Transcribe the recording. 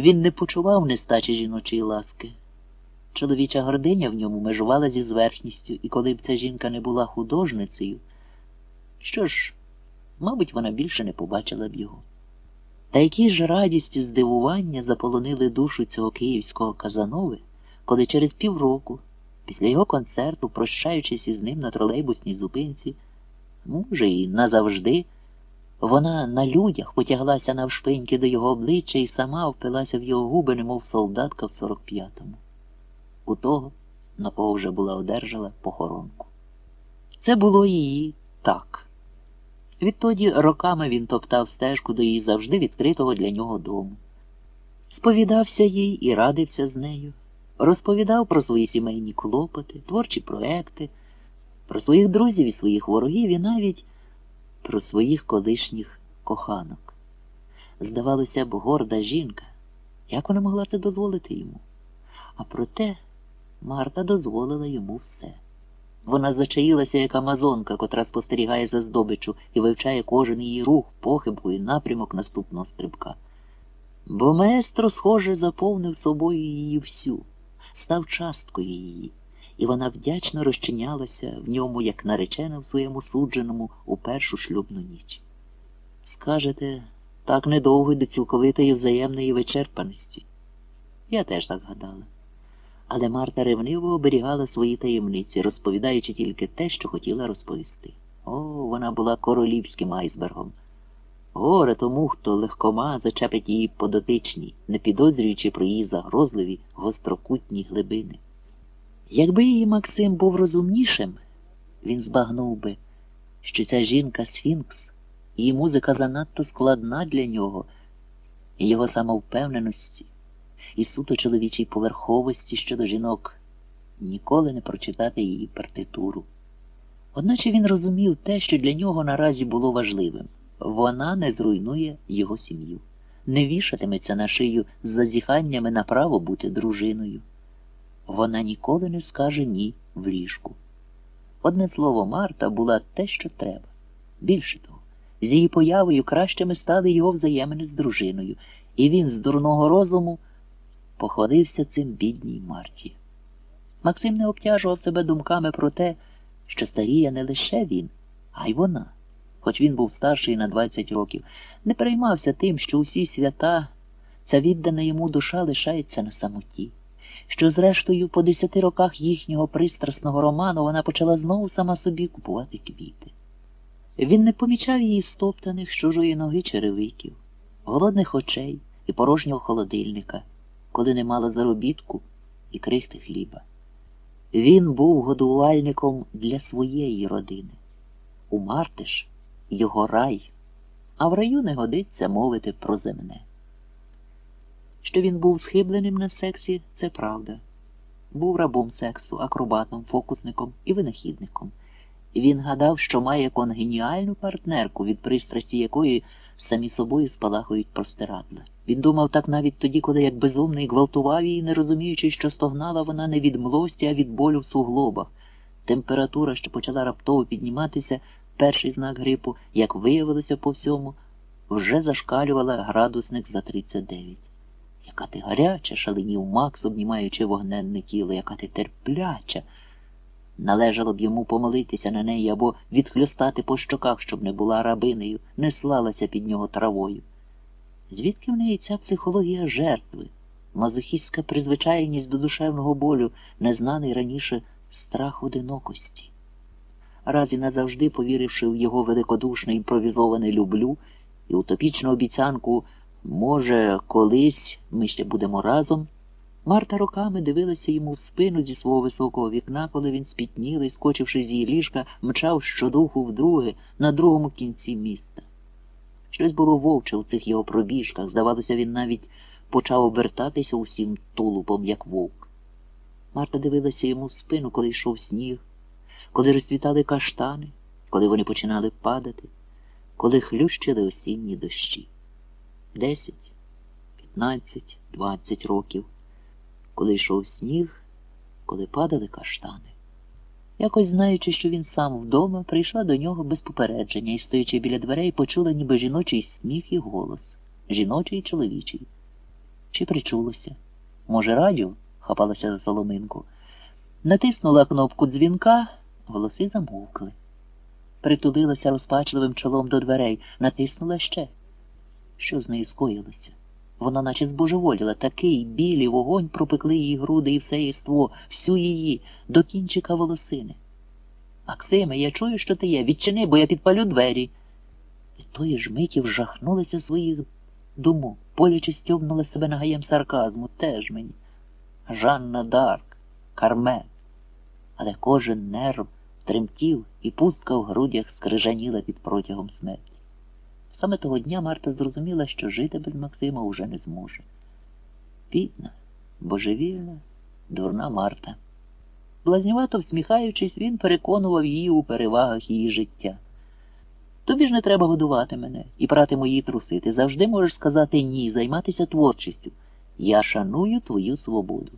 Він не почував нестачі жіночої ласки. Чоловіча гординя в ньому межувала зі зверхністю, і коли б ця жінка не була художницею, що ж, мабуть, вона більше не побачила б його. Та які ж радість і здивування заполонили душу цього київського Казанови, коли через півроку, після його концерту, прощаючись із ним на тролейбусній зупинці, може, і назавжди, вона на людях потяглася навшпиньки до його обличчя і сама впилася в його губи, немов солдатка в 45-му. У того, на кого вже була одержала похоронку. Це було її так. Відтоді роками він топтав стежку до її завжди відкритого для нього дому. Сповідався їй і радився з нею, розповідав про свої сімейні клопоти, творчі проекти, про своїх друзів і своїх ворогів і навіть про своїх колишніх коханок. Здавалося б, горда жінка, як вона могла це дозволити йому? А проте Марта дозволила йому все. Вона зачаїлася, як амазонка, котра спостерігає за здобичу і вивчає кожен її рух, похибку і напрямок наступного стрибка. Бо маестро, схоже, заповнив собою її всю, став часткою її, і вона вдячно розчинялася в ньому, як наречена в своєму судженому у першу шлюбну ніч. Скажете, так недовго й до цілковитої взаємної вичерпаності. Я теж так гадала. Але Марта ревниво оберігала свої таємниці, розповідаючи тільки те, що хотіла розповісти. О, вона була королівським айсбергом. Горе тому, хто легкома зачепить її по дотичній, не підозрюючи про її загрозливі гострокутні глибини. Якби її Максим був розумнішим, він збагнув би, що ця жінка Сфінкс, її музика занадто складна для нього, і його самовпевненості і суто чоловічій поверховості щодо жінок, ніколи не прочитати її партитуру. Одначе він розумів те, що для нього наразі було важливим вона не зруйнує його сім'ю, не вішатиметься на шию з зазіханнями на право бути дружиною. Вона ніколи не скаже ні в ліжку. Одне слово, Марта була те, що треба. Більше того, з її появою кращими стали його взаємини з дружиною, і він з дурного розуму походився цим бідній Марті. Максим не обтяжував себе думками про те, що старіє не лише він, а й вона. Хоч він був старший на 20 років, не переймався тим, що усі свята, ця віддана йому душа лишається на самоті, що, зрештою, по десяти роках їхнього пристрасного роману вона почала знову сама собі купувати квіти. Він не помічав її стоптаних з чужої ноги черевиків, голодних очей і порожнього холодильника коли не мала заробітку і крихти хліба. Він був годувальником для своєї родини. У Марти ж його рай, а в раю не годиться мовити про земне. Що він був схибленим на сексі, це правда. Був рабом сексу, акробатом, фокусником і винахідником. Він гадав, що має конгеніальну партнерку, від пристрасті якої самі собою спалахують простирадла. Він думав так навіть тоді, коли як безумний гвалтував її, не розуміючи, що стогнала вона не від млості, а від болю в суглобах. Температура, що почала раптово підніматися, перший знак грипу, як виявилося по всьому, вже зашкалювала градусник за 39. Яка ти гаряча, шаленів Макс, обнімаючи вогненне тіло, яка ти терпляча. Належало б йому помолитися на неї або відхлюстати по щоках, щоб не була рабинею, не слалася під нього травою. Звідки в неї ця психологія жертви, мазохістська призвичайність до душевного болю, незнаний раніше страх одинокості? Раз і назавжди повіривши в його великодушне імпровізоване люблю і утопічну обіцянку, може, колись ми ще будемо разом. Марта роками дивилася йому в спину зі свого високого вікна, коли він спітнілий, скочивши з її ліжка, мчав щодуху вдруге на другому кінці міста. Щось було вовче у цих його пробіжках, здавалося, він навіть почав обертатися усім тулубом, як вовк. Марта дивилася йому в спину, коли йшов сніг, коли розцвітали каштани, коли вони починали падати, коли хлющили осінні дощі. Десять, п'ятнадцять, двадцять років коли йшов сніг, коли падали каштани. Якось знаючи, що він сам вдома, прийшла до нього без попередження і, стоячи біля дверей, почула ніби жіночий сміх і голос, жіночий і чоловічий. Чи причулося? Може, радіо? хапалася за соломинку. Натиснула кнопку дзвінка, голоси замовкли. Притулилася розпачливим чолом до дверей, натиснула ще. Що з нею скоїлося? Вона наче збожеволіла, такий білий вогонь пропекли її груди і все єство, всю її, до кінчика волосини. Максиме, я чую, що ти є. Відчини, бо я підпалю двері. І тої ж миті вжахнулася своїх думок, боляче стьобнула себе нагаєм сарказму, теж мені. Жанна Дарк, Кармен. Але кожен нерв тремтів, і пустка в грудях скрижаніла під протягом смерті. Саме того дня Марта зрозуміла, що жити без Максима уже не зможе. Бідна, божевільна, дурна Марта. Блазнювато всміхаючись, він переконував її у перевагах її життя. Тобі ж не треба годувати мене і прати мої труси. Ти завжди можеш сказати ні, займатися творчістю. Я шаную твою свободу.